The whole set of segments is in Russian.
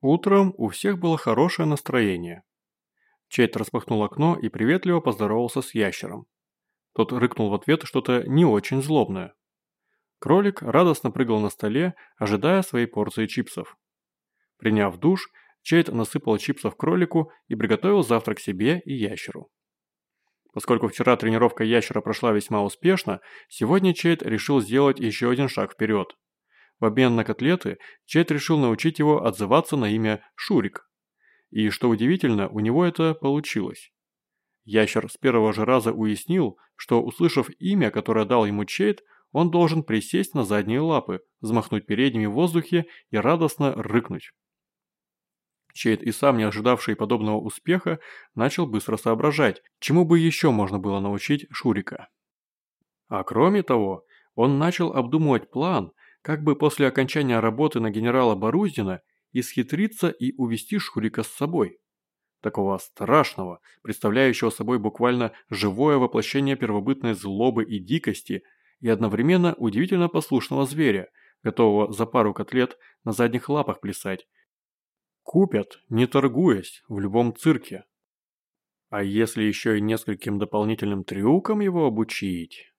Утром у всех было хорошее настроение. Чейт распахнул окно и приветливо поздоровался с ящером. Тот рыкнул в ответ что-то не очень злобное. Кролик радостно прыгал на столе, ожидая своей порции чипсов. Приняв душ, Чейт насыпал чипсов кролику и приготовил завтрак себе и ящеру. Поскольку вчера тренировка ящера прошла весьма успешно, сегодня Чейт решил сделать еще один шаг вперед. В обмен на котлеты Чейт решил научить его отзываться на имя Шурик. И, что удивительно, у него это получилось. Ящер с первого же раза уяснил, что, услышав имя, которое дал ему Чейт, он должен присесть на задние лапы, взмахнуть передними в воздухе и радостно рыкнуть. Чейд и сам не ожидавший подобного успеха, начал быстро соображать, чему бы еще можно было научить Шурика. А кроме того, он начал обдумывать план, как бы после окончания работы на генерала Боруздина исхитриться и увести Шурика с собой. Такого страшного, представляющего собой буквально живое воплощение первобытной злобы и дикости и одновременно удивительно послушного зверя, готового за пару котлет на задних лапах плясать Купят, не торгуясь, в любом цирке. А если еще и нескольким дополнительным трюкам его обучить?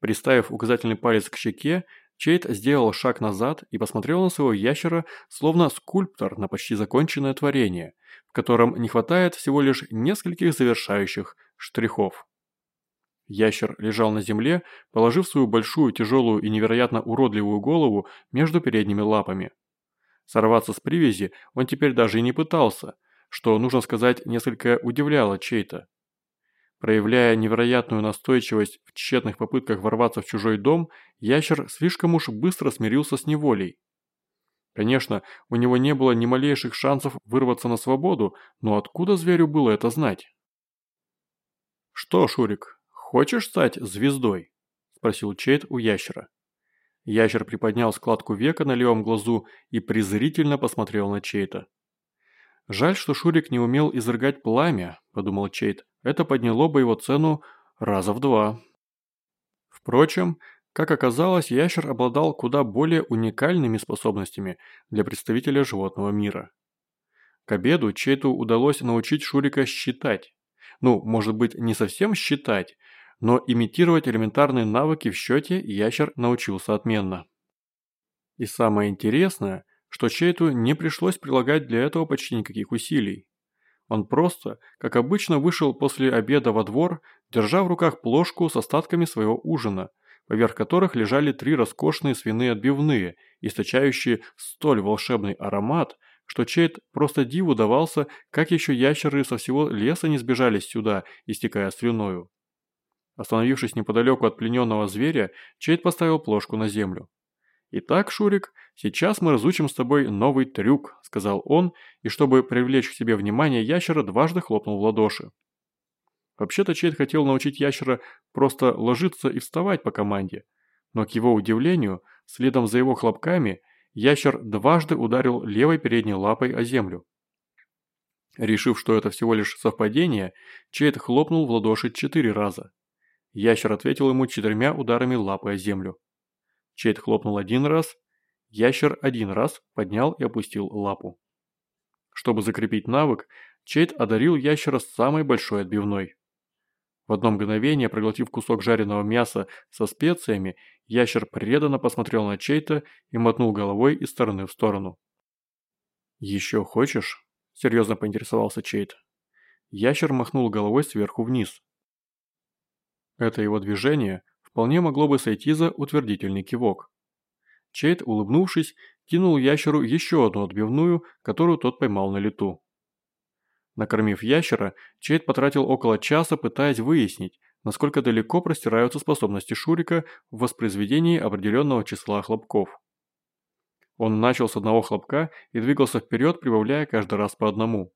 Приставив указательный палец к щеке, Чейт сделал шаг назад и посмотрел на своего ящера, словно скульптор на почти законченное творение, в котором не хватает всего лишь нескольких завершающих штрихов. Ящер лежал на земле, положив свою большую, тяжелую и невероятно уродливую голову между передними лапами. Сорваться с привязи он теперь даже и не пытался, что, нужно сказать, несколько удивляло чей-то. Проявляя невероятную настойчивость в тщетных попытках ворваться в чужой дом, ящер слишком уж быстро смирился с неволей. Конечно, у него не было ни малейших шансов вырваться на свободу, но откуда зверю было это знать? «Что, Шурик, хочешь стать звездой?» – спросил Чейт у ящера. Ящер приподнял складку века на левом глазу и презрительно посмотрел на Чейта. «Жаль, что Шурик не умел изрыгать пламя», – подумал Чейт. «Это подняло бы его цену раза в два». Впрочем, как оказалось, ящер обладал куда более уникальными способностями для представителя животного мира. К обеду Чейту удалось научить Шурика считать. Ну, может быть, не совсем считать, но имитировать элементарные навыки в счете ящер научился отменно. И самое интересное, что Чейту не пришлось прилагать для этого почти никаких усилий. Он просто, как обычно, вышел после обеда во двор, держа в руках плошку с остатками своего ужина, поверх которых лежали три роскошные свиные отбивные, источающие столь волшебный аромат, что Чейт просто диву давался, как еще ящеры со всего леса не сбежались сюда, истекая слюною. Остановившись неподалеку от плененного зверя, Чейд поставил плошку на землю. «Итак, Шурик, сейчас мы разучим с тобой новый трюк», – сказал он, и чтобы привлечь к себе внимание ящера, дважды хлопнул в ладоши. Вообще-то Чейд хотел научить ящера просто ложиться и вставать по команде, но к его удивлению, следом за его хлопками, ящер дважды ударил левой передней лапой о землю. Решив, что это всего лишь совпадение, Чейд хлопнул в ладоши четыре раза. Ящер ответил ему четырьмя ударами лапы о землю. Чейд хлопнул один раз, ящер один раз поднял и опустил лапу. Чтобы закрепить навык, Чейд одарил ящера самой большой отбивной. В одно мгновение, проглотив кусок жареного мяса со специями, ящер преданно посмотрел на Чейта и мотнул головой из стороны в сторону. «Еще хочешь?» – серьезно поинтересовался Чейт. Ящер махнул головой сверху вниз. Это его движение вполне могло бы сойти за утвердительный кивок. Чейд, улыбнувшись, кинул ящеру еще одну отбивную, которую тот поймал на лету. Накормив ящера, Чейд потратил около часа, пытаясь выяснить, насколько далеко простираются способности Шурика в воспроизведении определенного числа хлопков. Он начал с одного хлопка и двигался вперед, прибавляя каждый раз по одному.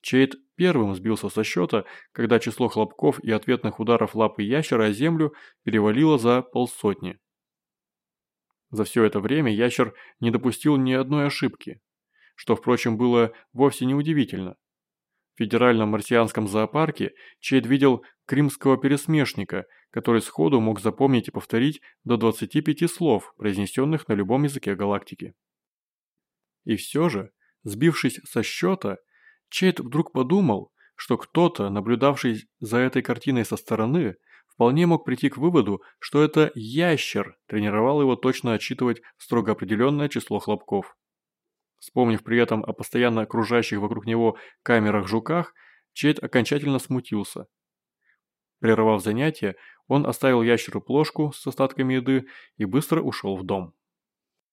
Чейд первым сбился со счета, когда число хлопков и ответных ударов лапы ящера о землю перевалило за полсотни. За все это время ящер не допустил ни одной ошибки, что, впрочем, было вовсе не удивительно. В федеральном марсианском зоопарке Чейд видел кримского пересмешника, который сходу мог запомнить и повторить до 25 слов, произнесенных на любом языке галактики. И все же, Сбившись со счета, Чейд вдруг подумал, что кто-то, наблюдавший за этой картиной со стороны, вполне мог прийти к выводу, что это ящер тренировал его точно отсчитывать строго определенное число хлопков. Вспомнив при этом о постоянно кружащих вокруг него камерах-жуках, Чейд окончательно смутился. Прервав занятие, он оставил ящеру плошку с остатками еды и быстро ушел в дом.